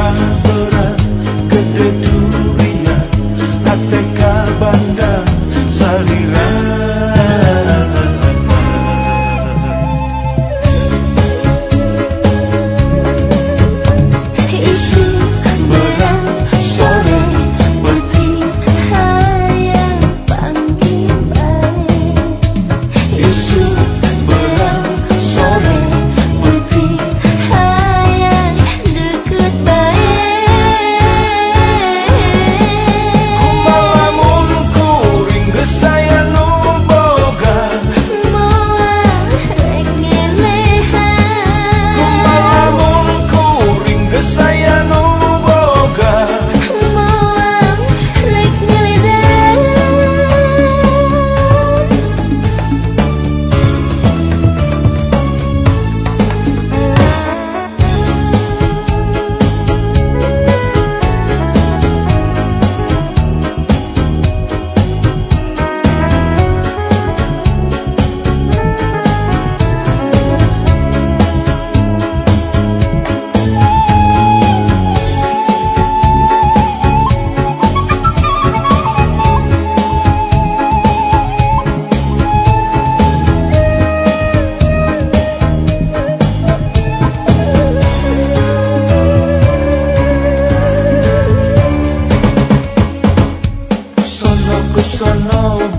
time